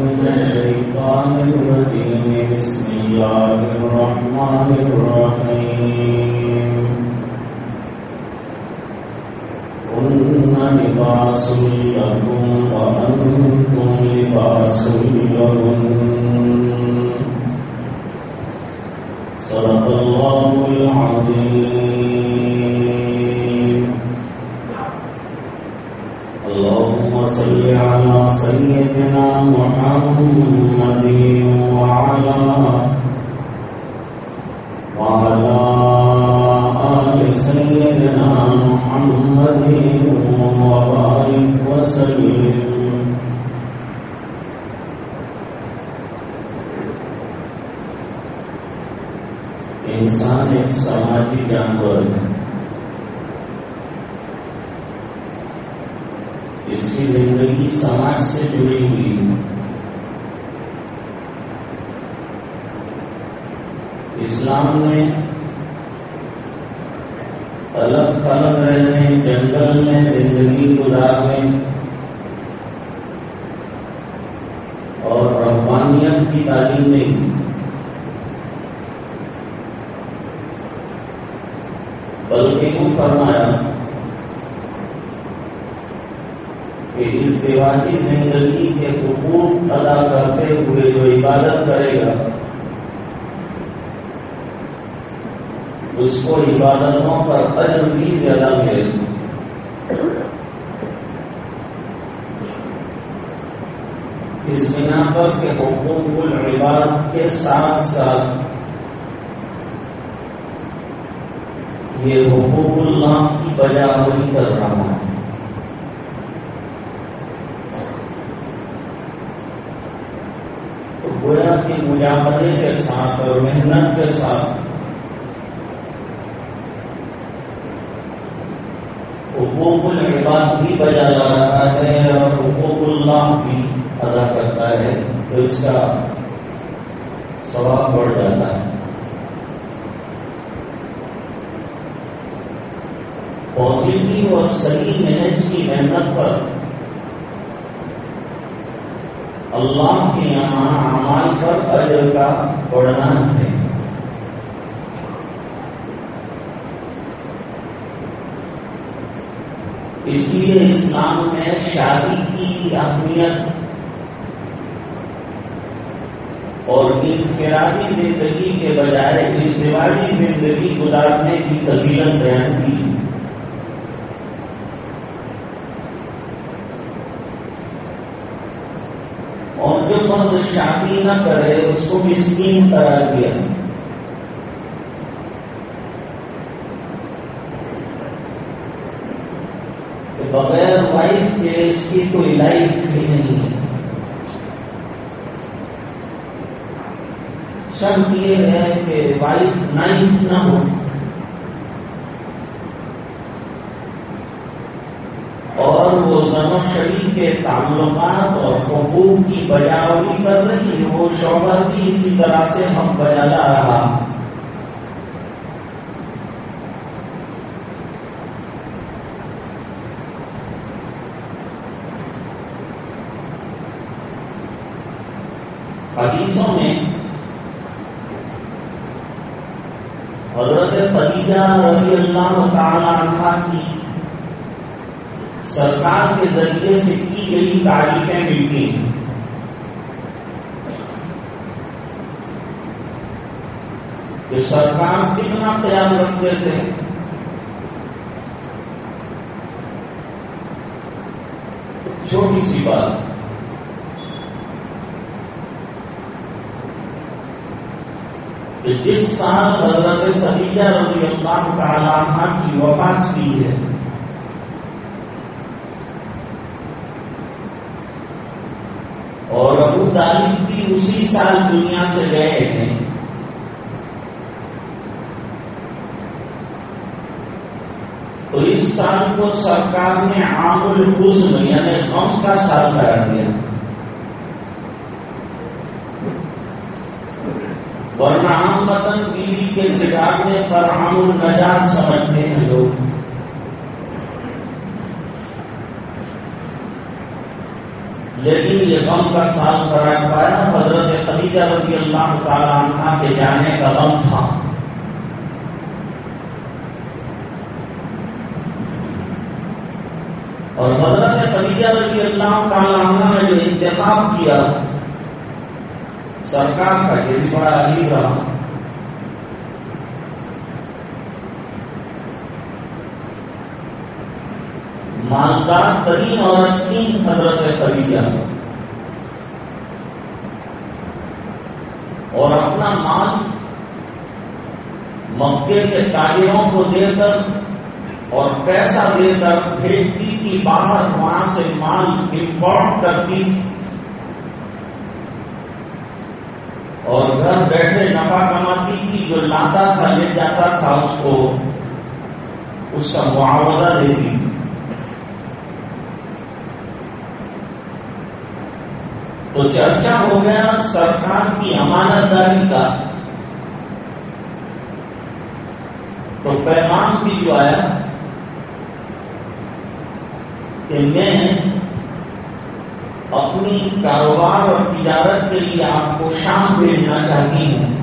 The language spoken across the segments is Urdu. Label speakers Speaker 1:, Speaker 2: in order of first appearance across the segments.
Speaker 1: من الشيطان الرجيم بسم الله الرحمن الرحيم. هن لباس لكم وأنتم لباس صدق الله العظيم. سيدنا محمد وعلى وعلى آل سيدنا محمد وبارك وسلم. انسان ایک سماجی جانور ہے۔ اس کی زندگی سماج سے جڑی ہوئی ہے۔ اسلام میں الگ تھلگ رہنے، جنگل میں زندگی گزارنے اور رحمانیت کی تعلیم نہیں۔ بلکہ وہ فرمایا کہ زندگی کے حقوق ادا کرتے ہوئے جو عبادت کرے گا، اس کو عبادتوں پر اجر بھی زیادہ ملے گا۔ اس بنا پر کہ حقوق العباد کے ساتھ ساتھ یہ حقوق اللہ کی بجاوری کر رہا ہوں تو گویا کی مجاہدے کے ساتھ اور محنت کے ساتھ حقوق العباد بھی بجا جا رہا ہے اور حقوق اللہ بھی ادا کرتا ہے، تو اس کا ثواب بڑھ جاتا ہے۔ پازیٹو اور صحیح محنت کی محنت پر اللہ کے یہاں اعمال پر اجر کا بڑھنا ہے۔ اس لیے اسلام میں شادی کی اہمیت اور انفرادی زندگی کے بجائے اجتماعی زندگی گزارنے کی فضیلت بیان کی اور جو مرد نہ کرے اس کو مسکین قرار دیا۔ بغیر وائف کے اس کی کوئی لائف بھی نہیں ہے۔ شرط یہ ہے کہ وائف نائف نہ ہو اور وہ زمر شریف کے تعلقات اور حقوق کی بجاوری کر رہی وہ شوہر بھی اسی طرح سے ہم بجا رہا حدیثوں میں حضرت خدیجہ رضی اللہ تعالی عنہ کی سرکار کے ذریعے سے کی گئی تعریفیں ملتی ہیں۔ کہ سرکار کتنا خیال رکھتے تھے؟ چھوٹی سی بات۔ کہ جس سال حضرت خدیجہ رضی اللہ تعالیٰ کی وفات کی ہے اور ابو طالب بھی اسی سال دنیا سے گئے ہیں۔ تو اس سال کو سرکار نے عام الحسن یعنی غم کا سال کرا دیا۔ ورنہ عام وطن بیوی کے سکھانے پر عام النجات سمجھتے ہیں لوگ لیکن یہ غم کا سال کرا پایا حضرت خدیجہ رضی اللہ تعالیٰ عنہ کے جانے کا غم تھا۔ اور حضرت خدیجہ رضی اللہ تعالیٰ عنہ نے جو انتخاب کیا، سرکار کا یہ بھی بڑا عجیب رہا۔ مالدار ترین عورت تھی حضرت خدیجہ۔ اور اپنا مال مکے کے تاجروں کو دے کر اور پیسہ دے کر بھیجتی تھی باہر وہاں سے مال امپورٹ کرتی تھی۔ اور گھر بیٹھے نفع کماتی تھی، جو لاتا تھا لے جاتا تھا اس کو، اس کا معاوضہ دیتی تھی۔ تو چرچا ہو گیا سرکار کی امانت داری کا۔ تو پیغام بھی جو آیا کہ میں اپنی کاروبار اور تجارت کے لیے آپ کو شام بھیجنا چاہتی ہوں۔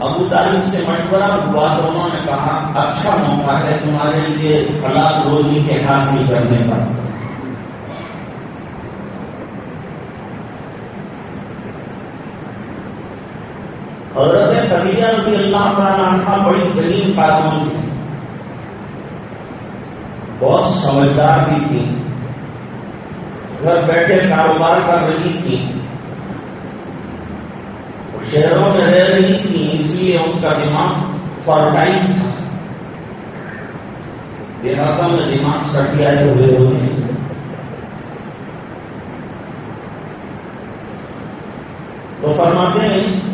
Speaker 1: ابو طالب سے مشورہ ہوا تو انہوں نے کہا اچھا موقع ہے تمہارے لیے حلال روزی کے حاصل کرنے کا۔ حضرت خدیجہ رضی اللہ تعالیٰ عنہ بڑی زمین قانون تھی بہت سمجھدار بھی تھی گھر بیٹھے کاروبار کر رہی تھی شہروں میں رہ رہی تھی اس لیے ان کا دماغ فرٹائم تھا۔ دیہاتوں میں دماغ سٹیائے ہوئے ہوئے ہیں۔ تو فرماتے ہیں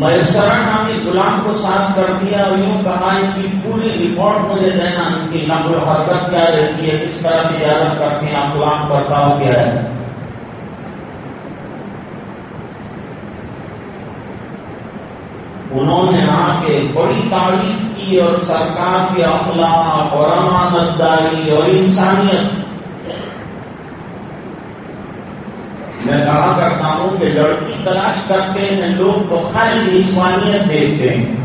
Speaker 1: میسرا نامی غلام کو ساتھ کر دیا، اور یوں کہا ان کی پوری رپورٹ مجھے دینا ان کی نقل و حرکت کیا رہتی ہے کس طرح تجارت کرتے ہیں غلام برتاؤ کیا ہے۔ انہوں نے آ کے بڑی تعریف کی اور سرکار کے اخلاق اور امانت داری اور انسانیت میں کہا کرتا ہوں کہ لڑکی تلاش کرتے ہیں، لوگ تو خالی نسوانیت دیکھتے ہیں۔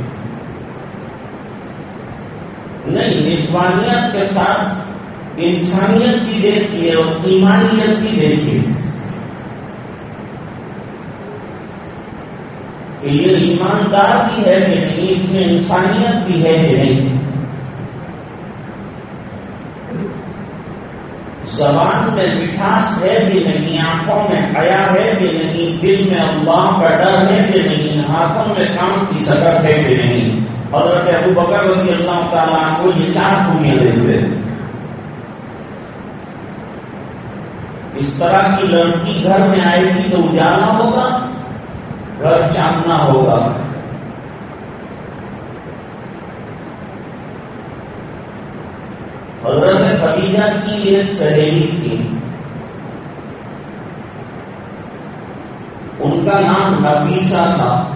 Speaker 1: نہیں نسوانیت کے ساتھ انسانیت بھی دیکھیے اور ایمانیت بھی دیکھیے۔ کہ یہ ایماندار بھی ہے کہ نہیں، اس میں انسانیت بھی ہے کہ نہیں۔ زبان میں مٹھاس ہے کہ نہیں، آنکھوں میں حیا ہے کہ نہیں، دل میں اللہ کا ڈر ہے کہ نہیں، ہاتھوں میں کام کی سکت ہے کہ نہیں۔ حضرت ابو بکر رضی اللہ تعالیٰ کو یہ چار خوبیاں دیتے اس طرح کی لڑکی گھر میں آئے گی تو اجالا ہوگا، گھر چاندنا ہوگا۔ حضرت خدیجہ کی ایک سہیلی تھی۔ ان کا نام نفیسہ تھا۔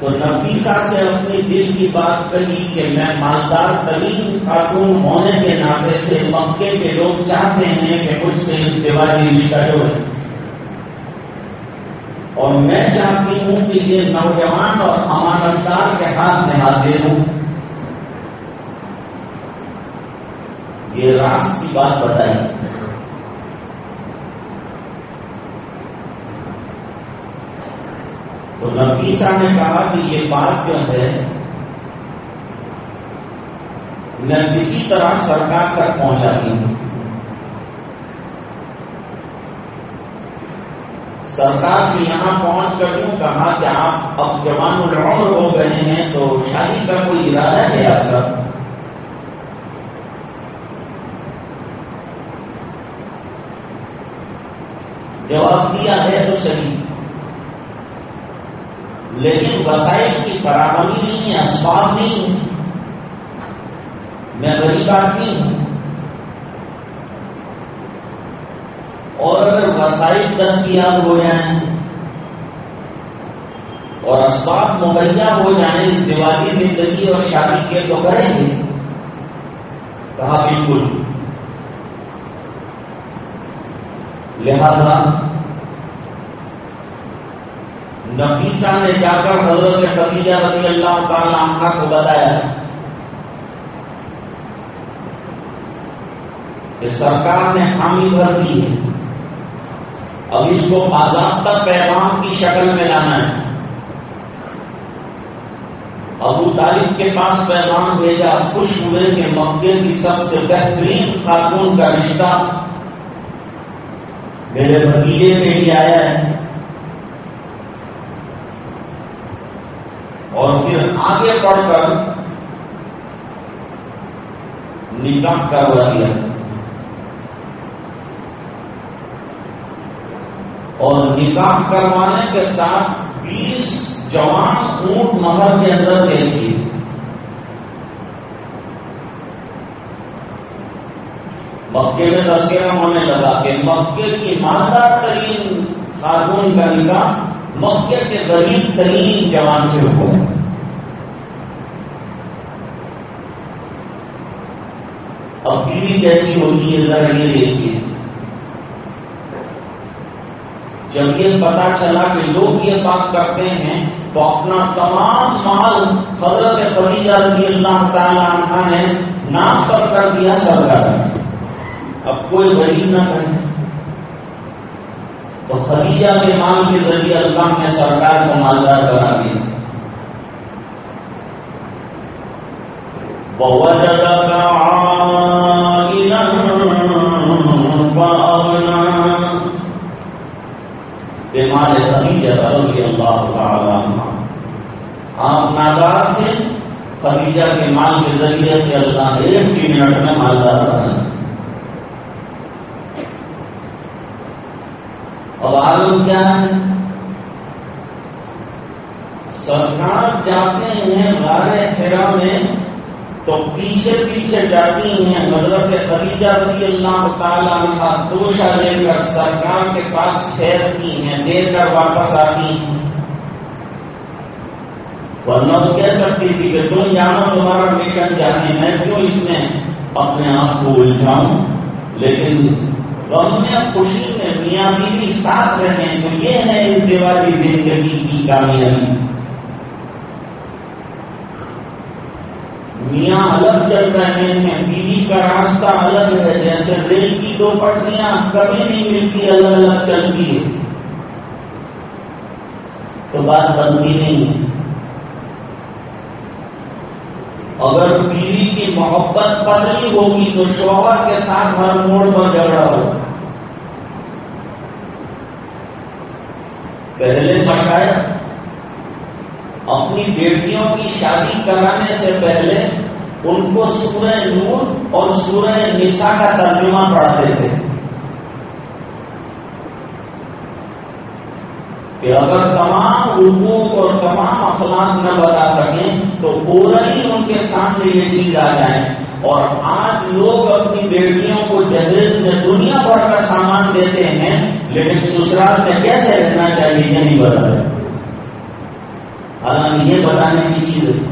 Speaker 1: تو نفیسہ سے اپنی دل کی بات کہی کہ میں مالدار ترین خاتون ہونے کے ناطے سے مکے کے لوگ چاہتے ہیں کہ مجھ سے اس دیوالی رشتہ جوڑے۔ اور میں چاہتی ہوں کہ یہ نوجوان اور امانتدار کے ہاتھ میں حاضر ہوں۔ یہ راس کی بات بتائی۔ تو نفیسہ نے کہا کہ یہ بات جو ہے، میں کسی طرح سرکار تک پہنچاتی ہوں۔ سرکار کی یہاں پہنچ کر یوں کہا کہ آپ اب جوان العمر ہو گئے ہیں، تو شادی کا کوئی ارادہ ہے آپ کا؟ جواب دیا ہے تو صحیح۔ لیکن وسائل کی فراہمی نہیں ہے، اسباب نہیں ہے میں غریب آدمی ہوں۔ اور اگر وسائل دستیاب ہو جائیں اور اسباب مہیا ہو جائیں اس دیوالی زندگی اور شادی کے تو کریں گے کہا بالکل۔ لہذا نفیسہ نے جا کر حضرت خدیجہ رضی اللہ تعالی عنہ کو بتایا کہ سرکار نے حامی بھر دی ہے۔ اب اس کو باضابطہ پیغام کی شکل میں لانا ہے۔ ابو طالب کے پاس پیغام بھیجا، خوش ہوئے کہ مکے کی سب سے بہترین خاتون کا رشتہ میرے بھتیجے میں ہی آیا ہے۔ اور پھر آگے بڑھ کر نکاح کروا دیا اور نکاح کروانے کے ساتھ بیس جوان اونٹ مہر کے اندر دے دیے مکے میں تذکرہ ہونے لگا کہ مکے کی مالدار ترین خاتون کا نکاح مکے کے غریب ترین جوان سے ہو اب بیوی کیسی ہوتی ہے ذرا یہ دیکھیے۔ جب یہ پتا چلا کہ لوگ یہ بات کرتے ہیں تو اپنا تمام مال حضرت خدیجہ رضی اللہ تعالی عنہ نے نام پر کر دیا سرکار۔ اب کوئی غریب نہ کرے تو خدیجہ کے مال کے ذریعے اللہ نے سرکار کو مالدار بنا دیا۔ بہت مال خدیجہ رضی اللہ تعالی آپ نادار تھے خدیجہ کے مال کے ذریعے سے اللہ نے ایک ہی منٹ میں مالدار بنا اب عالم کیا ہے؟ سرکار جاتے ہیں، غار خیرا میں تو پیچھے پیچھے جاتی ہیں۔ حضرت خدیجہ رضی اللہ تعالیٰ عنہ دوشہ لے کر سرکار کے پاس ٹھہرتی ہیں دے کر واپس آتی ہیں۔ ورنہ تو کہہ سکتی تھی کہ تم جانو تمہارا مشن جانے میں کیوں اس میں اپنے آپ کو الجھاؤں؟ لیکن غم میں خوشی میں میاں بیوی ساتھ رہے تو یہ ہے اس دیوالی زندگی کی کامیابی۔ میاں الگ چل رہے ہیں، بیوی کا راستہ الگ ہے، جیسے ریل کی دو پٹریاں کبھی نہیں ملتی، الگ الگ چلتی ہے تو بات بنتی نہیں۔ ہے اگر بیوی کی محبت پتلی ہوگی تو شوہر کے ساتھ ہر موڑ پر جھگڑا ہوگا۔ پہلے مشاعر اپنی بیٹیوں کی شادی کرانے سے پہلے ان کو سورہ نور اور سورہ نسا کا ترجمہ پڑھاتے تھے۔ کہ اگر تمام حقوق اور تمام اخلاق نہ بتا سکیں تو پورا ہی ان کے سامنے یہ چیز آ جائے۔ اور آج لوگ اپنی بیٹیوں کو جہیز میں دنیا بھر کا سامان دیتے ہیں، لیکن سسرال میں کیسے رہنا چاہیے؟ یہ نہیں بتا رہے حالانکہ یہ بتانے کی چیز ہے۔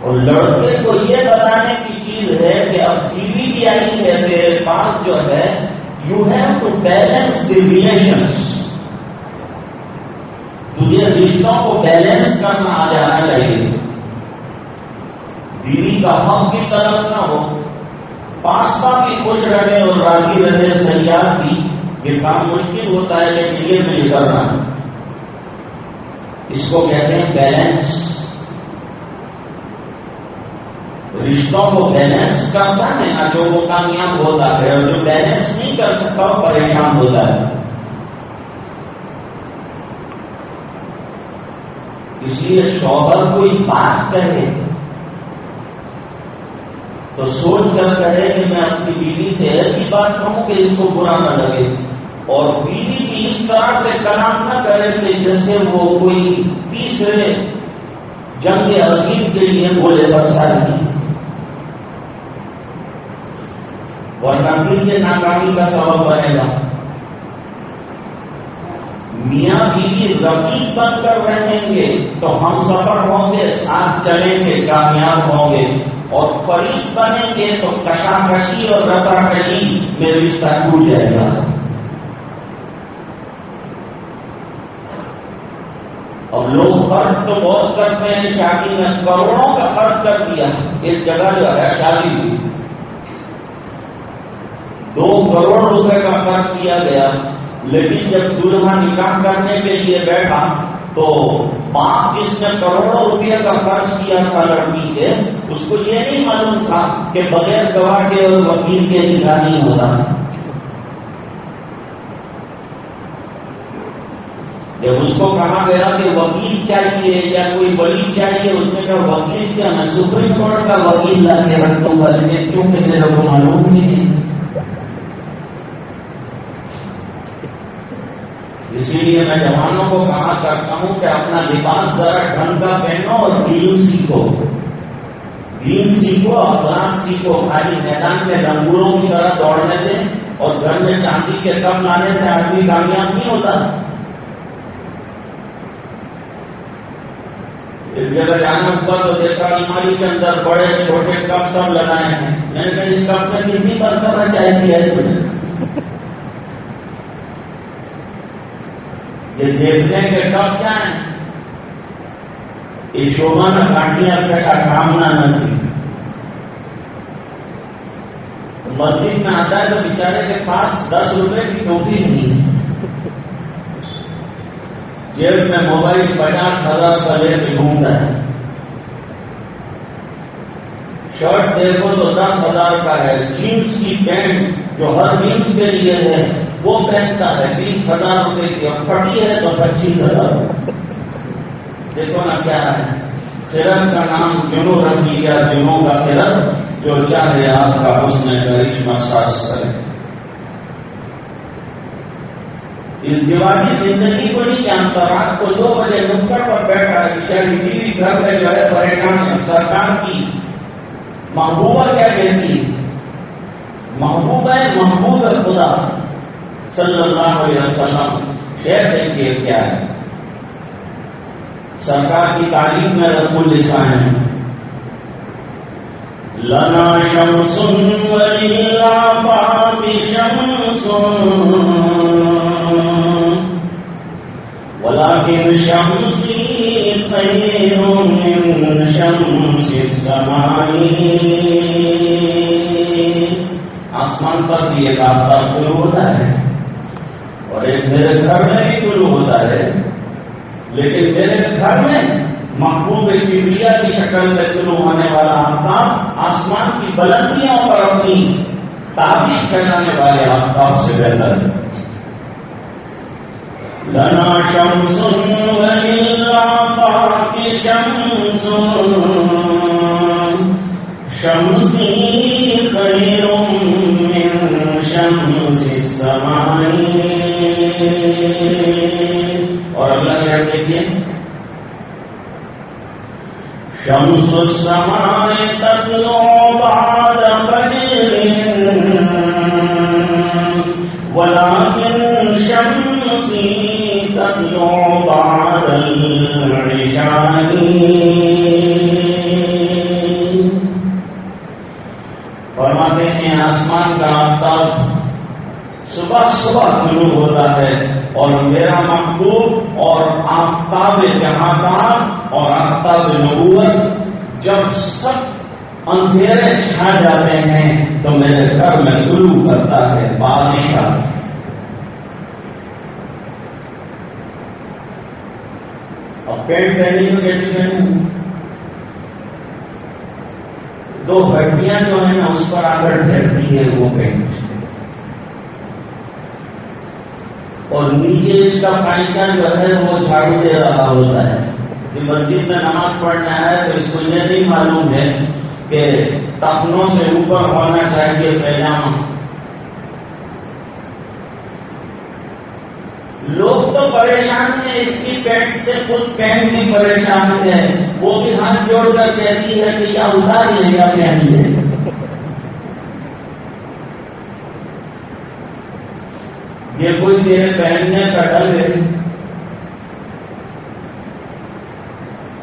Speaker 1: اور لڑکے کو یہ بتانے کی چیز ہے کہ اب ٹی وی بھی آئی ہے، میرے پاس جو ہے you have to balance the relations تجھے رشتوں کو بیلنس کرنا آ جانا چاہیے۔ بیوی کا حق بھی طرف نہ ہو۔ پاستا بھی خوش رہے اور راضی رہے سیاح بھی یہ کام مشکل ہوتا ہے لیکن یہ نہیں کرنا اس کو کہتے ہیں بیلنس رشتوں کو بیلنس کرتا ہے نا جو وہ کامیاب ہوتا ہے اور جو بیلنس نہیں نہیں کر سکتا وہ پریشان ہوتا ہے۔ اس لیے شوہر کوئی بات کرے۔ تو سوچ کر کہے کہ میں اپنی بیوی سے ایسی بات کہوں کہ اس کو برا نہ لگے۔ اور بیوی بھی اس طرح سے کلام نہ کرے کہ جیسے وہ کوئی تیسرے جنگ عظیم کے لیے بولے برسات کی۔ ورنہ دل کے ناکامی کا سبب بنے گا۔ میاں بیوی رقیب بن کر رہیں گے تو ہم سفر ہوں گے، ساتھ چلیں گے، کامیاب ہوں گے۔ اور فریق بنیں گے تو کشاکشی اور رساکشی میں رشتہ ٹوٹ جائے گا۔ اب لوگ خرچ تو بہت کرتے ہیں شادی میں کروڑوں کا خرچ کر دیا۔ ایک جگہ جو ہے شادی دو کروڑ روپے کا خرچ کیا گیا، لیکن جب دلہا نکاح کرنے کے لیے بیٹھا تو باپ جس نے کروڑوں روپئے کا خرچ کیا تھا لڑکی کے، اس کو یہ نہیں معلوم تھا کہ بغیر گواہ کے اور وکیل کے نکاح نہیں ہوتا۔ جب اس کو کہا گیا کہ وکیل چاہیے یا کوئی بلی چاہیے، اس نے کہا وکیل کیا؟ میں سپریم کورٹ کا وکیل لا کے رکھوں گا، لیکن چونکہ میرے کو معلوم نہیں۔ اسی لیے میں جوانوں کو کہا کرتا ہوں کہ اپنا لباس ذرا ڈھنگ کا پہنو اور دین سیکھو۔ دین سیکھو، اخلاق سیکھو۔ خالی میدان میں ڈنگوروں کی طرح دوڑنے سے اور گھر میں چاندی کے کم لانے سے آدمی کامیاب نہیں ہوتا۔ ایک جگہ جانا ہوا تو دیکھا، الماری کے اندر بڑے چھوٹے کپ سب لگائے ہیں۔ میں نے کہا، اس کپ میں کتنی بار کرنا چاہیے یہ دیکھنے کے کب کیا ہے یہ شوبھا میں کاٹیاں کا کامنا نہ تھی مسجد میں آتا ہے تو بیچارے کے پاس دس روپے کی ٹوپی نہیں ہے جیب میں موبائل پچاس ہزار کا لے کے گھومتا ہے۔ شرٹ دیکھو تو دس ہزار کا ہے۔ جینس کی پینٹ جو ہر جینس کے لیے ہے۔ وہ پہنتا ہے بیس ہزار روپے کی اور پٹی ہے تو پچیس ہزار۔ دیکھو نا کیا ہے۔ فرن کا نام جنو رکھ لیا جنوں کا فرن جو چاہے آپ کا حسن کرشمہ ساس کرے۔ اس دیوالی زندگی کو نہیں جانتا، رات کو دو بجے نکڑ پر بیٹھا ہے، بیچاری بیوی گھر میں جو ہے پریشان سرکار کی۔ محبوبہ کیا کہتی؟ محبوبہ محبوب خدا۔ صلی اللہ علیہ وسلم، خیر دیکھیے کیا ہے؟ سرکار کی تعلیم میں رب السان ہے۔ لنا شمس وللہ باب شمس۔ ولكن شمسي خير من شمس السماء۔ آسمان پر بھی ایک آفتاب شروع ہوتا ہے۔ میرے گھر میں بھی شروع ہوتا ہے، لیکن میرے گھر میں محبوب کبریا کی شکل میں شروع ہونے والا آفتاب، آسمان کی بلندیوں پر اپنی تابش کرانے والے آفتاب سے بہتر ہے۔ لنا شمس وللآفاق شمس، شمسی خیر من شمس السماء۔ اور اگلا شہر دیکھیے شمس السماء تطلع بعد فجر ولكن شمسی تطلع بعد العشاء۔ فرماتے ہیں آسمان کا آفتاب صبح صبح شروع ہوتا ہے اور میرا محبوب اور آفتاب جہاں اور آفتاب نبوت جب سب اندھیرے چھا جاتے ہیں تو میرے گھر میں گلو کرتا ہے بادشاہ اور پینٹ پہنی تو کیسی پہنوں دو گھٹیاں جو ہیں نا، اس پر آ کر ٹھہرتی ہے وہ پینٹ اور نیچے اس کا پائچا جو ہے وہ جھاڑو دے رہا ہوتا ہے۔ کہ مسجد میں نماز پڑھنا ہے تو اس کو یہ نہیں معلوم ہے کہ تپنوں سے اوپر ہونا چاہیے پیجامہ لوگ تو پریشان ہیں، اس کی پینٹ سے خود پینٹ بھی پریشان ہے۔ وہ بھی ہاتھ جوڑ کر کہتی ہے کہ یا اتار لے یا پہن لے یہ کوئی میرے پہننے کا ڈر ہے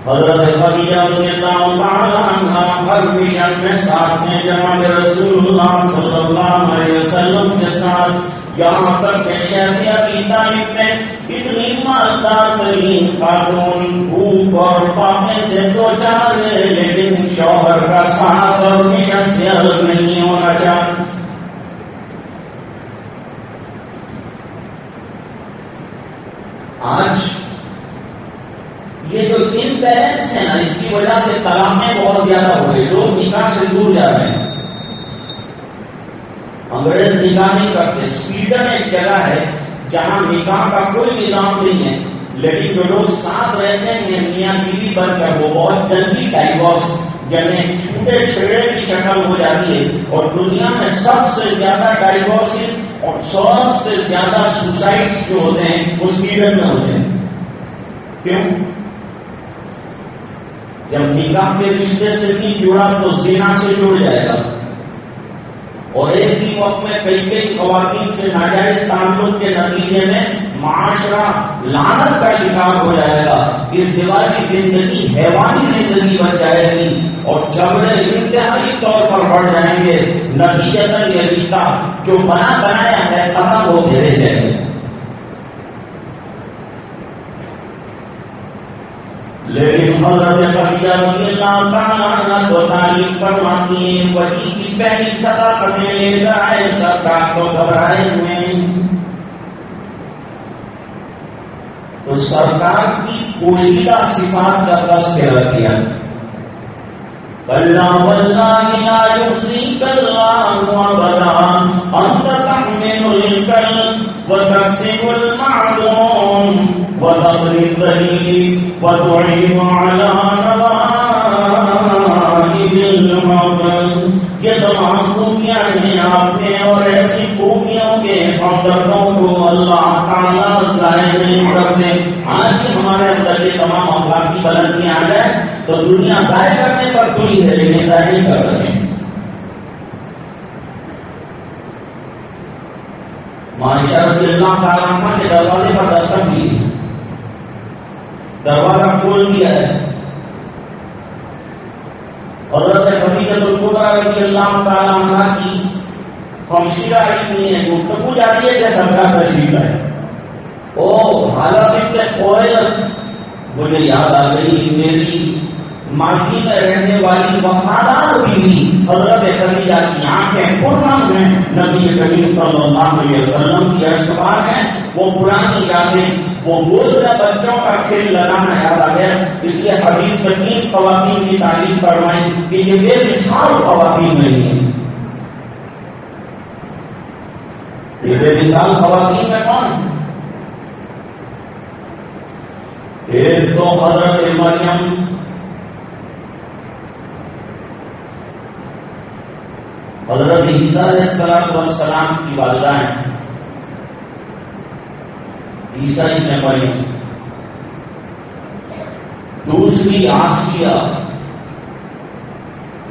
Speaker 1: حضرت خدیجہ رضی اللہ تعالی عنہ ہر مشن میں ساتھ میں جناب رسول اللہ صلی اللہ علیہ وسلم کے ساتھ یہاں تک کہ شہری ابھی طالب میں اتنی مالدار ترین قانون بھوک اور فاقے سے دو چار لیکن شوہر کا ساتھ اور مشن سے الگ نہیں ہونا چاہتا۔ آج یہ جو ان پیرنٹس ہیں نا، اس کی وجہ سے تلامیں بہت زیادہ ہو گئی، لوگ نکاح سے دور جا رہے ہیں۔ انگریز نکاح نہیں کرتے، سویڈن ایک جگہ ہے جہاں نکاح کا کوئی نظام نہیں ہے، لیکن جو لوگ ساتھ رہتے ہیں یعنی میاں بیوی بن کر وہ بہت جلدی ڈائیورس یعنی چھوٹے چھڑے کی شکل ہو جاتی ہے اور دنیا میں سب سے زیادہ ڈائیورس اور سب سے زیادہ سوسائڈس جو ہوتے ہیں وہ سویڈن میں ہوتے ہیں۔ کیوں؟ جب نکاح کے رشتے سے نہیں جڑا تو سینا سے جڑ جائے گا۔ اور ایک ہی وقت میں کئی کئی خواتین سے ناجائز تعلق کے نتیجے میں معاشرہ لانت کا شکار ہو جائے گا، اس دیوار کی زندگی، حیوانی زندگی بن جائے گی، اور جھگڑے انتہائی طور پر بڑھ جائیں گے۔ نتیجہ یہ رشتہ جو بنا بنایا ہے ختم ہو گھیرے جائیں گے لیکن حضرت خدیجہ رضی اللہ تعالیٰ عنہ کو تعلیم فرماتی ہیں، وہی کی پہلی صداقتیں لے کر آئے سرکار کو گھبرائے ہوئے تو سرکار کی پوشیدہ صفات کا تذکرہ کیا۔ بلّہ واللہ لا الله تحمل وتكسب المعلوم وتعين على نوائب الموت۔ خوبیاں ہیں آپ نے اور ایسی خوبیوں کے ہمدردوں کو اللہ تعالیٰ ظاہر نہیں کرتے آج ہمارے اندر یہ تمام اخلاق کی بلندیاں آ جائے تو دنیا ظاہر کرنے پر کوئی ہے لیکن ظاہر نہیں کر سکیں معاشرہ اللہ تعالیٰ کے دروازے پر دستک دی دروازہ کھول دیا ہے۔ حضرت حقیقت القبرا رضی اللہ تعالیٰ عنہ کی ہمشیرہ آئی نہیں ہے، گفتگو جاتی ہے کہ سرکار تشریف ہے۔ او حالت اتنے کوئل مجھے یاد آ گئی میری ماضی میں رہنے والی وفادار بیوی، حضرت خدیجہ کی آنکھیں پرنم ہیں۔ نبی کریم صلی اللہ علیہ وسلم کی اشتبار ہیں، وہ پرانی یادیں وہ گود بچوں کا کھیل لگانا یاد آ گیا اس لیے حدیث میں تین خواتین کی تعریف کروائی کہ یہ بے مثال خواتین نہیں ہیں یہ بے مثال خواتین میں کون ایک تو حضرت مریم۔ حضرت عیسیٰ علیہ السلام والسلام کی والدائیں عیسائی نے دوسری آسیہ۔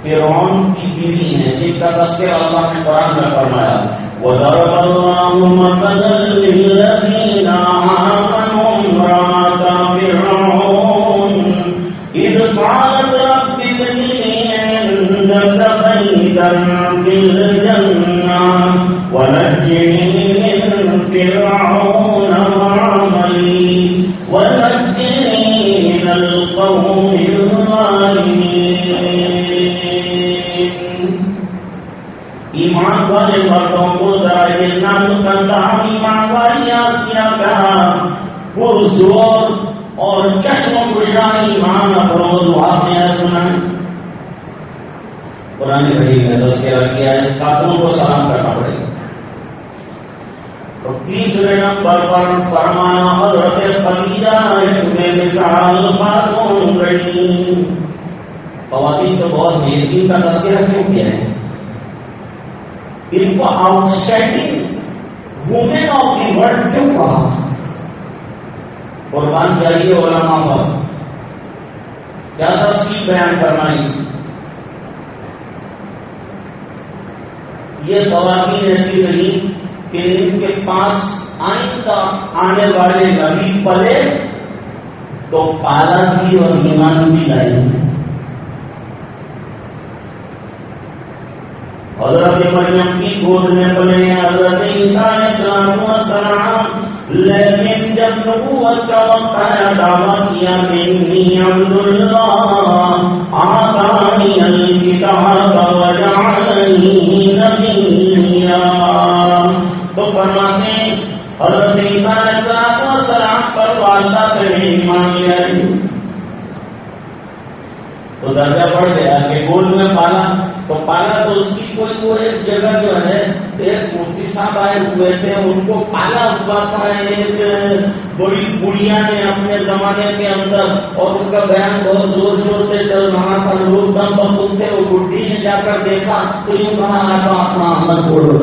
Speaker 1: فرعون کی بیوی ہیں جن کا تذکر اللہ نے قرآن میں فرمایا، وَضَرَبَ اللَّهُ مَثَلًا لِّلَّذِينَ آمَنُوا امْرَأَتَ فِرْعَوْنَ إِذْ قَالَتْ رَبِّ ابْنِ لِي عِندَكَ بَيْتًا فِي الْجَنَّةِ وَنَجِّنِي ایمان مردوں کو ذرا یہ نام کرتا ایمان والی آسیاں کا پرزور اور چشم و گشان ایمان افروز آپ نے سنا قرآن بھائی میں تذکرہ کیا اس قاتل کو سلام کرنا پڑے گا اور تیسرے دوسرے نمبر پر فرمانا حضرت خدیجہ میں مثال باتوں رہی خواتین تو بہت بہترین کا تذکرہ کیوں کیا ہے؟ ان کو outstanding women of the world کیوں کہا؟ قربان چاہیے علماء پر۔ کیا تفصیل بیان کرنا ہی یہ خواتین ایسی نہیں کہ ان کے پاس آئندہ آنے والے نبی پلے تو پالا بھی اور ایمان بھی لائیں گے حضرت مریم کی گود میں پلے حضرت انسان اسلام السلام لیکن جب نبوت کا وقت آیا، دعویٰ کیا منی عبد اللہ آتانی الکتاب وجعلنی نبیہ تو فرماتے ہیں، حضرت عیسیٰ علیہ السلام پر والدہ کرے ایمان لیا تو درجہ بڑھ گیا کہ گود میں پالا۔ تو پالا تو اس کی کوئی وہ ایک جگہ جو ہے، ایک مفتی صاحب آئے ہوئے تھے، ان کو پالا ہوا تھا ایک بڑی بڑھیا نے اپنے زمانے کے اندر اور اس کا بیان بہت زور شور سے چل رہا تھا۔ لوگ دم بخود تھے وہ گڈی نے جا کر دیکھا تو یوں کہا آتا اپنا احمد بولو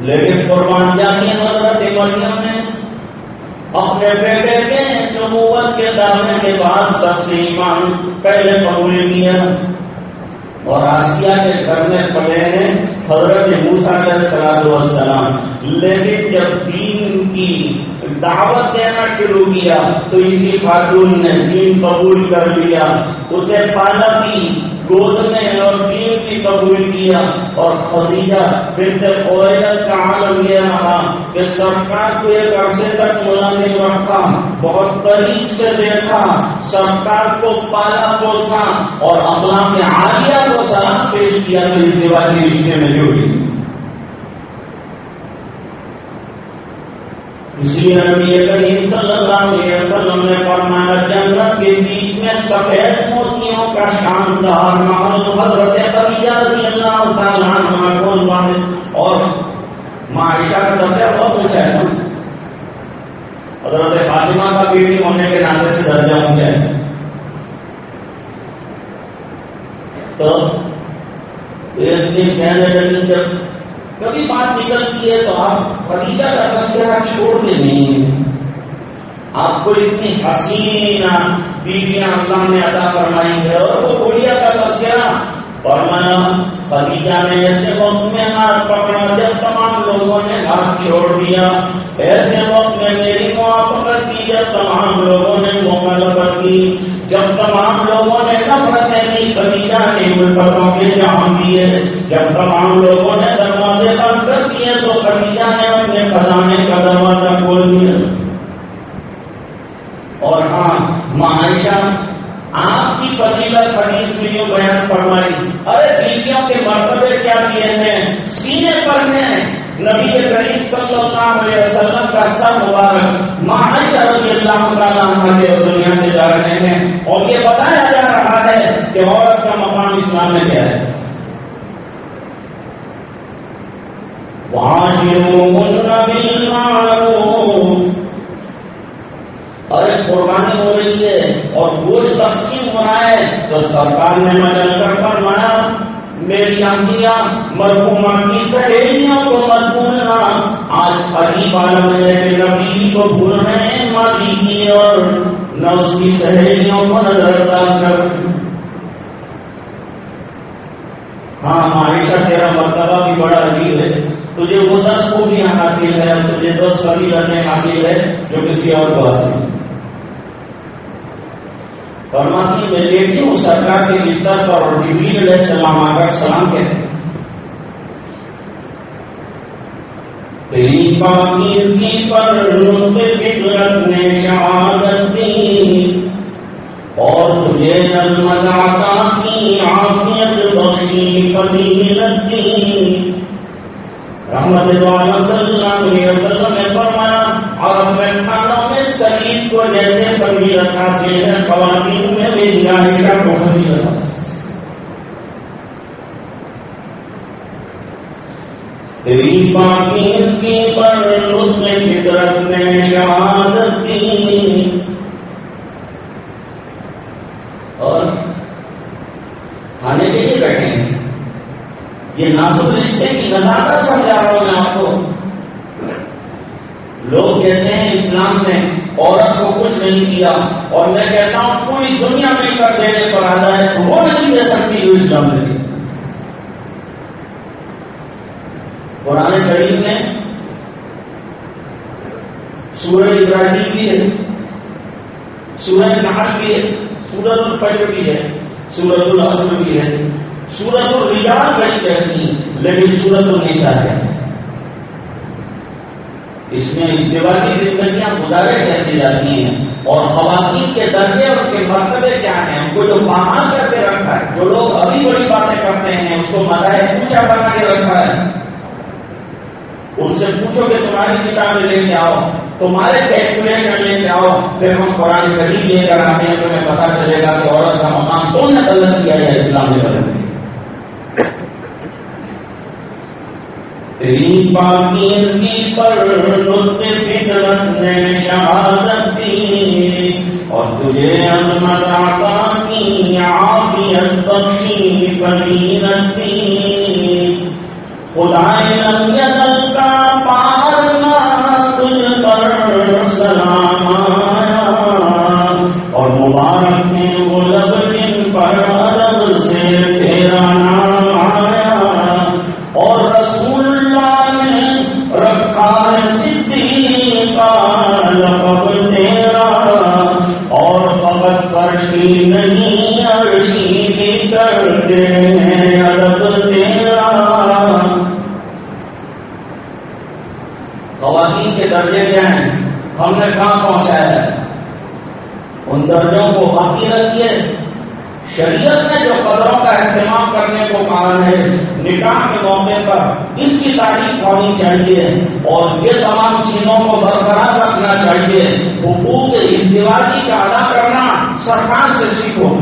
Speaker 1: لیکن قربان جاتی حضرت مریم نے؟ اپنے بیٹے کے نبوت کے دعوے کے بعد سب سے ایمان پہلے قبول کیا۔ اور آسیہ کے گھر میں پڑے ہیں حضرت موسا کے سلاد وسلام لیکن جب دین کی دعوت دینا شروع کیا تو اسی خاتون نے دین قبول کر لیا۔ اسے پالا بھی گود میں اور دین کی قبول کیا اور خدیجہ بنت خویلت کا عالم یہ رہا کہ سرکار کو ایک عرصے تک ملازم رکھا بہت قریب سے دیکھا سرکار کو پالا پوسا اور اخلاق عالیہ کو سلام پیش کیا تو اس کے بعد رشتے میں جڑی۔ اس لیے نبی کریم صلی اللہ علیہ وسلم نے فرمایا، جنت کے بیچ میں سفید موتیوں کا شاندار محل حضرت خدیجہ رضی اللہ تعالیٰ عنہ کون اور معاشہ کا درجہ بہت اونچا ہے۔ حضرت فاطمہ کا بیٹی ہونے کے ناطے سے درجہ اونچا ہے۔ تو ایک دن کہنے لگی جب کبھی بات نکلتی ہے تو آپ خریدا کا تذکرہ چھوڑتے نہیں ہیں آپ کو اتنی حسین بیویاں اللہ نے ادا فرمائی ہے اور وہ گڑیا کا تذکرہ۔ فرمایا خدیجہ نے ایسے وقت میں ہاتھ پکڑا جب تمام لوگوں نے ہاتھ چھوڑ دیا۔ ایسے وقت میں میری موافقت کی جب تمام لوگوں نے مخالفت کی۔ جب تمام لوگوں نے نفرت کی خدیجہ نے ملکتوں کے جہاں دیے جب تمام لوگوں نے دروازے بند کر دیے تو خدیجہ نے اپنے خزانے کا دروازہ کھول دیا۔ اور ہاں معاشہ آپ کی فضیلت حدیث میں یوں بیان فرمائی، ارے بیویوں کے مرتبے کیا دیے ہیں؟ سینے پر ہیں۔ نبی کریم صلی اللہ علیہ وسلم کا سب مبارک۔ معاشر رضی اللہ تعالیٰ عنہ دنیا سے جا رہے ہیں۔ اور یہ بتایا جا رہا ہے کہ عورت کا مقام اسلام میں کیا ہے؟ ارے قربانی ہو رہی ہے اور گوشت تقسیم ہو رہا ہے تو سرکار نے مدد کر فرمایا، میری انبیاء مرحوما کی سہیلیوں کو مت بھولنا۔ آج عجیب عالم ہے کہ بیوی کو بھول رہے ہیں ماضی کی اور نہ اس کی سہیلیوں کو نظر انداز کر۔ ہاں معاشہ تیرا مرتبہ بھی بڑا عجیب ہے۔ تجھے وہ دس خوبیاں حاصل ہے تجھے دس فضیلتیں حاصل ہے جو کسی اور کو حاصل ہے فرماتی میں لیٹی ہوں سرکار کے بستر پر اور جبریل علیہ السلام آ کر سلام کہتے ہیں۔ تیری پاکیزگی پر لطف فطرت نے شہادت دی اور تجھے نظم عطا کی عافیت بخشی فضیلت دی۔ رحمت عالم صلی اللہ علیہ وسلم نے فرمایا اور میں کھانوں میں شریر کو جیسے فضیلت حاصل ہے خواتین میں میری عائشہ کو فضیلت حاصل باقی اس کی پر اس میں فطرت نے شہادت کی اور کھانے کے لیے بیٹھے ہیں یہ نازک رشتے کی نزاکت سمجھا رہا ہوں میں آپ کو۔ لوگ کہتے ہیں اسلام نے عورت کو کچھ نہیں دیا اور میں کہتا ہوں پوری دنیا مل کر دینے پر آ جائے تو وہ نہیں دے سکتی جو اسلام نے قرآن کریم میں سورج ابراہیم بھی ہے سورج نہر بھی ہے سورج الفجر بھی ہے سورج الاسر بھی ہے۔ سورج الرجال بڑی کہتی لیکن سورج النساء ہے۔ اس میں اجتوا کی زندگیاں گزارے کیسے جاتی ہیں؟ اور خواتین کے درجے اور کے مرتبے کیا ہیں؟ ان کو جو پامال کر کے رکھا ہے، جو لوگ ابھی بڑی باتیں کرتے ہیں، اس کو مزاح پوچھا بنا کے رکھا ہے۔ ان سے پوچھو کہ تمہاری کتابیں لے کے آؤ، تمہارے کیلکولیشن لے کے آؤ، پھر ہم قرآن قریب لے کر آتے ہیں، تمہیں پتا چلے گا کہ عورت کا مقام کون نے غلط کیا یا اسلام نے غلط کیا۔ تیری پاکیزگی پر لطف فطرت نے شہادت دی۔ اور تجھے عظمت عطا کی، عافیت بخشی فضیلت دی۔ خدا لم یدل کا پارنا تجھ پر سلام آیا اور مبارک ہے وہ لب جن پر عرب سے تیرا نام آیا اور رسول اللہ نے رکھا ہے صدیق کا لقب تیرا اور فقط فرشی نہیں عرشی بھی کرتے ہیں ادب تیرا خواتین کے درجے کیا ہیں ہم نے کہاں پہنچایا ہے ان درجوں کو باقی رکھیے شریعت نے جو قدروں کا اہتمام کرنے کو کہا ہے نکاح کے موقع پر اس کی تعریف ہونی چاہیے اور یہ تمام چیزوں کو برقرار رکھنا چاہیے حقوق ازدواجی کا ادا کرنا سرکار سے سیکھو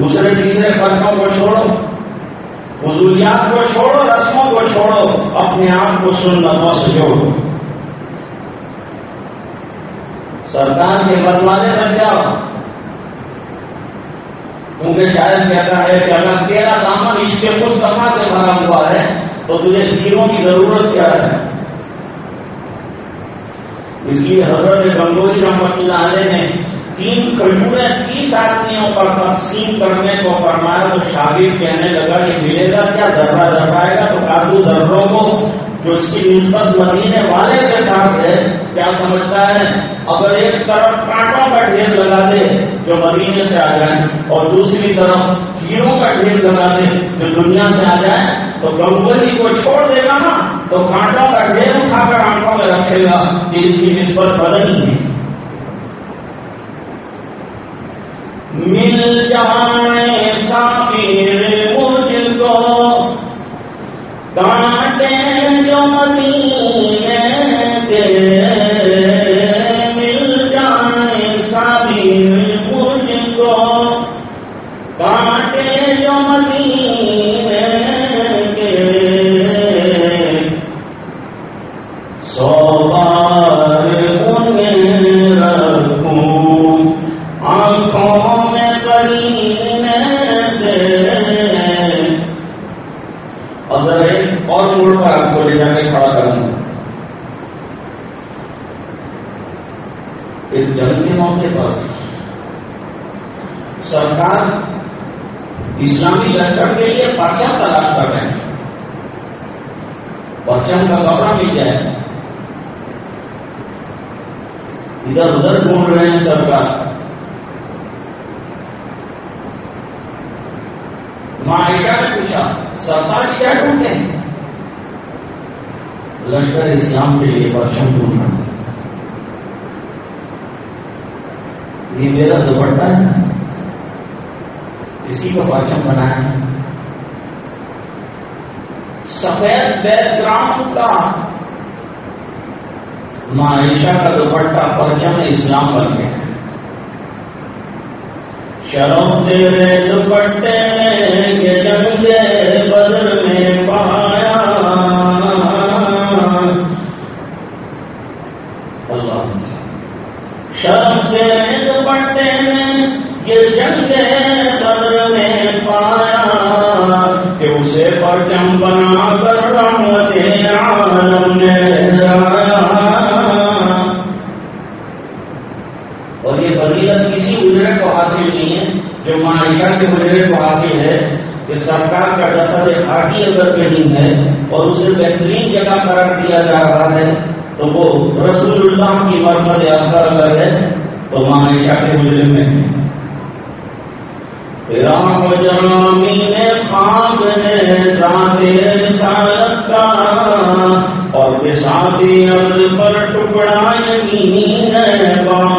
Speaker 1: دوسرے تیسرے فرقوں کو چھوڑو حضوریات کو چھوڑو رسموں کو چھوڑو اپنے آپ کو سنتوں سے جوڑو سرکار کے بدوانے بن جاؤ کیونکہ شاید کہتا ہے کہ اگر تیرا دامن اس کے مستفا سے بھرا ہوا ہے تو تجھے تیروں کی ضرورت کیا ہے اس لیے حضرت گنگوئی رحمت اللہ علیہ نے تین کھجوریں تیس آدمیوں پر تقسیم کرنے کو فرمایا تو شاگرد کہنے لگا کہ ملے گا کیا ذرہ ذرائے گا تو کافی ذروں کو جو اس کی نسبت مدینے والے کے ساتھ ہے، کیا سمجھتا ہے؟ اگر ایک طرف کانٹوں کا ڈھیر لگا دے جو مدینے سے آ جائیں اور دوسری طرف ہیروں کا ڈھیر لگا دے جو دنیا سے آ جائیں، تو گنگولی کو چھوڑ دے گا نا، تو کانٹوں کا ڈھیر اٹھا کر آنکھوں میں رکھے گا کہ اس کی نسبت بدلنی ہے مل جانے سابیر مجھ کو۔ کانٹے جو مدینے اسلامی لشکر کے لیے پرچم تلاش کر رہے ہیں پرچم کا کپڑا مل جائے ادھر ادھر ڈھونڈ رہے ہیں سرکار ماں عائشہ نے پوچھا سرتاج کیا ڈھونڈتے ہیں لشکر اسلام کے لیے پرچم ڈھونڈنا یہ میرا دوپٹہ ہے اسی کو پرچم بنایا۔ سفید بیک گراؤنڈ کا معیشہ کا دوپٹہ پرچم اسلام بن گیا۔ شرم تیرے دوپٹے کے میں پایا۔ اللہ۔ شرم تیرے کے اجرت کو حاصل ہے کہ سرکار کا جسد خاکی اگر کہیں ہے اور اسے بہترین جگہ قرار دیا جا رہا ہے، تو وہ رسول اللہ کی مرمت اثر اگر ہے، تو معاشہ کے اجرت میں ہے۔ رام جرامی نے خواب ہے ساتھ سالت کا، اور ساتھی عرض پر ٹکڑا یمین ہے بام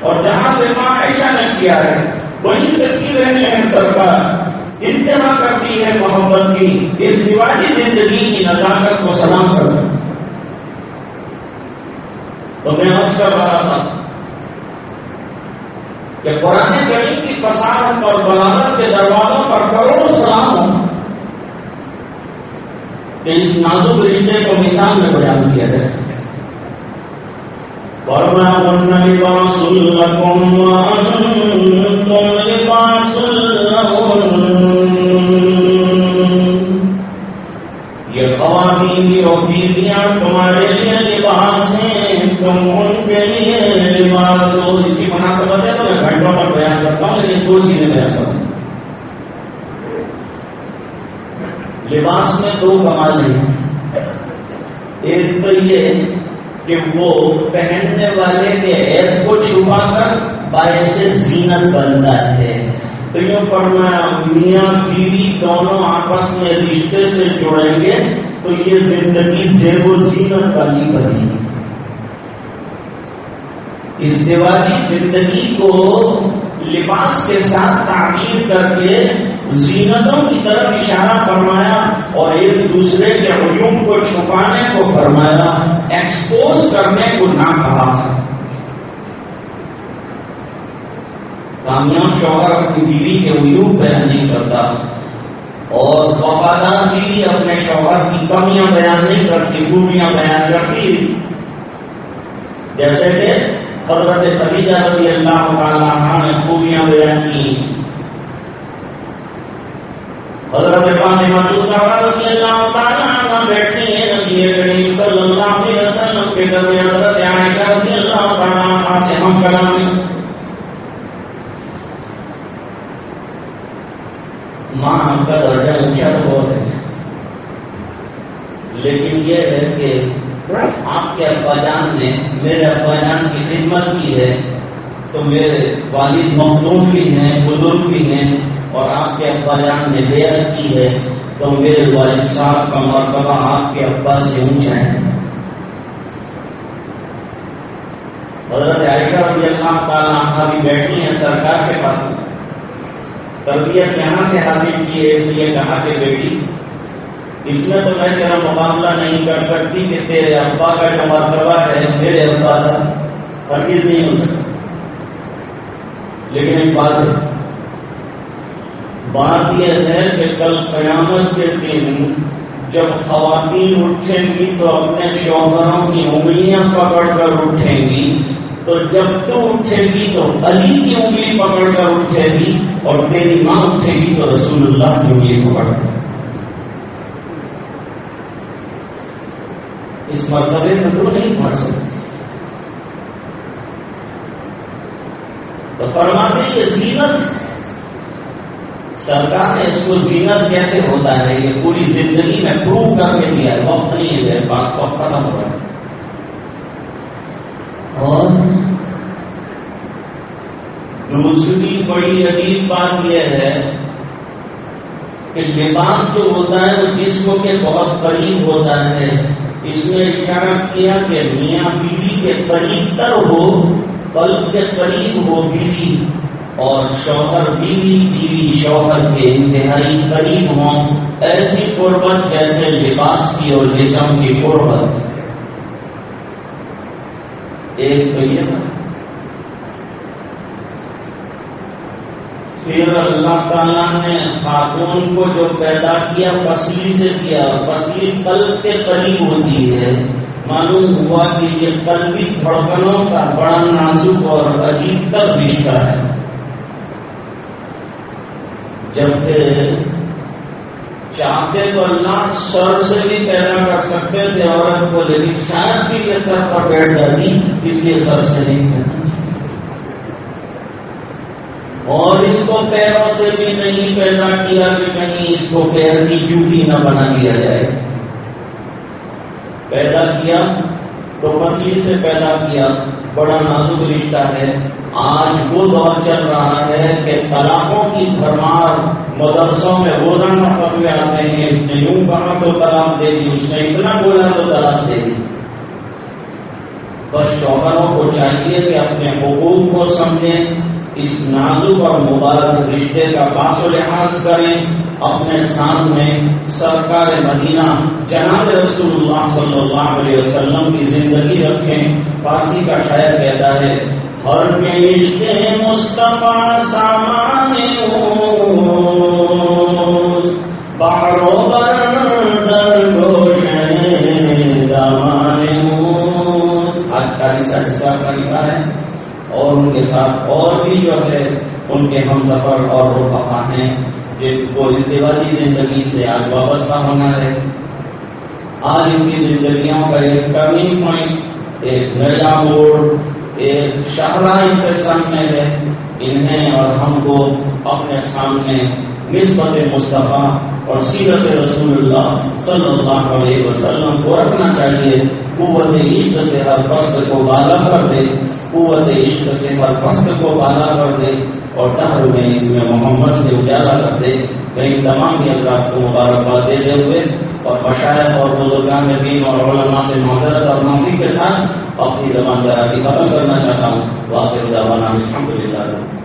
Speaker 1: اور جہاں سے ماں نے کیا ہے وہیں سے کی رہنے ہیں سرکار۔ انتہا کرتی ہے محبت کی۔ اس دیوالی زندگی کی نزاکت کو سلام کر تو میں آج کر رہا تھا کہ قرآن کریم کی فساد اور بلاغت کے دروازوں پر کروڑوں سلام ہوں۔ کہ اس نازک رشتے کو مثال میں بیان کیا جائے۔ ورنہ ورنہ لباس لکم وانتم یہ خواتین کی اور بیویاں تمہارے لیے لباس ہیں، تم ان کے لیے لباس ہو۔ اس کی مناسبت ہے تو میں گھنٹوں پر بیان کرتا ہوں، لیکن دو چیزیں بیان کرتا ہوں۔ لباس میں دو کمال ہیں۔ ایک تو یہ کہ وہ پہننے والے کے عید کو چھپا کر باعث زینت بنتا ہے تو یوں فرمایا، میاں بیوی دونوں آپس میں رشتے سے جوڑیں گے تو یہ زندگی زیب و زینت والی بنی۔ اس دیوالی زندگی کو لباس کے ساتھ تعمیر کر کے زینتوں کی طرف اشارہ فرمایا اور ایک دوسرے کے عیوب کو چھپانے کو فرمایا ایکسپوز کرنے کو نہ کہا۔ کامیاب شوہر اپنی بیوی کے عیوب بیان نہیں کرتا اور وفادار بیوی اپنے شوہر کی کمیاں بیان نہیں کرتی، خوبیاں بیان کرتی۔ جیسے کہ حضرت خدیجہ رضی اللہ تعالیٰ نے خوبیاں بیان کی۔ حضرت فاطمہ رضی اللہ تعالیٰ عنہ بیٹھی ہیں، نبی کریم صلی اللہ علیہ وسلم کے گھر میں حضرت عائشہ رضی اللہ تعالیٰ عنہ سے ہم کلام ماں ہم کا درجہ اونچا تو بہت ہے۔ لیکن یہ ہے کہ آپ کے ابا جان نے میرے ابا جان کی خدمت کی ہے تو میرے والد مخلوق بھی ہیں، بزرگ بھی ہیں اور آپ کے ابا جان نے بیعت کی ہے تو میرے والد صاحب کا مرتبہ آپ کے ابا سے اونچا ہے۔ حضرت عائشہ رضی اللہ تعالیٰ بھی بیٹھی ہیں سرکار کے پاس۔ تربیت یہاں سے حاصل کی ہے، اس لیے کہا کہ بیٹی، اس میں تو میں تیرا مقابلہ نہیں کر سکتی کہ تیرے ابا کا جو مرتبہ ہے، میرے ابا کا، ہرگز نہیں ہو سکتا۔ لیکن ایک بات ہے، بات یہ ہے کہ کل قیامت کے دن جب خواتین اٹھیں گی تو اپنے شوہروں کی انگلیاں پکڑ کر اٹھیں گی تو جب تو اٹھے گی تو علی کی انگلی پکڑ کر اٹھے گی اور تیری ماں اٹھے گی تو رسول اللہ کی انگلی پکڑ کر۔ اس مرتبے میں تو نہیں پڑھ سکتے تو فرماتے یہ زینت، سرکار نے اس کو زینت کیسے ہوتا ہے؟ یہ پوری زندگی میں پروو کر کے دیا ہے۔ وقت نہیں ہے میرے پاس وقت ختم ہو رہا ہے۔ اور دوسری بڑی عجیب بات یہ ہے کہ لباس جو ہوتا ہے وہ جسم کے بہت قریب ہوتا ہے، اس نے اشارہ کیا کہ میاں بیوی کے قریب تر ہو، قلب کے قریب ہو بیوی، اور شوہر بیوی بیوی شوہر کے انتہائی قریب ہوں، ایسی قربت جیسے لباس کی اور جسم کی قربت۔ ایک تو یہ پھر اللہ تعالیٰ نے خاتون کو جو پیدا کیا پسلی سے کیا۔ پسلی قلب کے قریب ہوتی ہے۔ معلوم ہوا کہ یہ قلبی دھڑکنوں کا بڑا نازک اور عجیب تر رشتہ ہے۔ جبکہ چاہتے تو اللہ سر سے بھی پیدا کر سکتے تھے عورت کو، لیکن شاید بھی یہ سر پر بیٹھ جاتی، اس لیے سر سے نہیں پیدا۔ اور اس کو پیروں سے بھی نہیں پیدا کیا کہ کہیں اس کو پیر کی جوتی نہ بنا دیا جائے۔ پیدا کیا تو مچھلی سے پیدا کیا۔ بڑا نازک رشتہ ہے۔ آج وہ دور چل رہا ہے کہ طلاقوں کی بھرمار مدرسوں میں روزانہ میں آتے ہیں۔ اس نے یوں کہا تو طلاق دے دی، اس نے اتنا بولا تو طلاق دے دی۔ بس شوہروں کو چاہیے کہ اپنے حقوق کو سمجھیں، اس نازک اور مبارک رشتے کا باس و لحاظ کریں، اپنے سامنے سرکار مدینہ جناب رسول اللہ صلی اللہ علیہ وسلم کی زندگی رکھیں۔ فارسی کا شاعر کہتا ہے، ہر رشتے مصطفیٰ سامان باروبر ساتھ اور بھی جو ہے ان کے ہم سفر اور رفقا ہیں جن کو ازدواجی زندگی سے آج وابستہ ہونا ہے۔ آج ان کی زندگیوں کا ایک ٹرننگ پوائنٹ ایک نیا موڑ، ایک شاہراہ ان کے سامنے ہے۔ انہیں اور ہم کو اپنے سامنے نسبت مصطفیٰ اور سیرت رسول اللہ صلی اللہ علیہ وسلم کو رکھنا چاہیے۔ قوت عشق سے ہر فصل کو بالا کر دے۔ قوت عشق سے ہر کو بالا کر دے اور ٹہر میں اس میں محمد سے اجالا کر دے کئی تمام ہی افراد کو مبارکباد دیتے ہوئے اور بشاعت اور بزرگان دین اور علماء سے معذرت اور معافی کے ساتھ اپنی زبان درازی ختم کرنا چاہتا ہوں۔ واقع الحمد للہ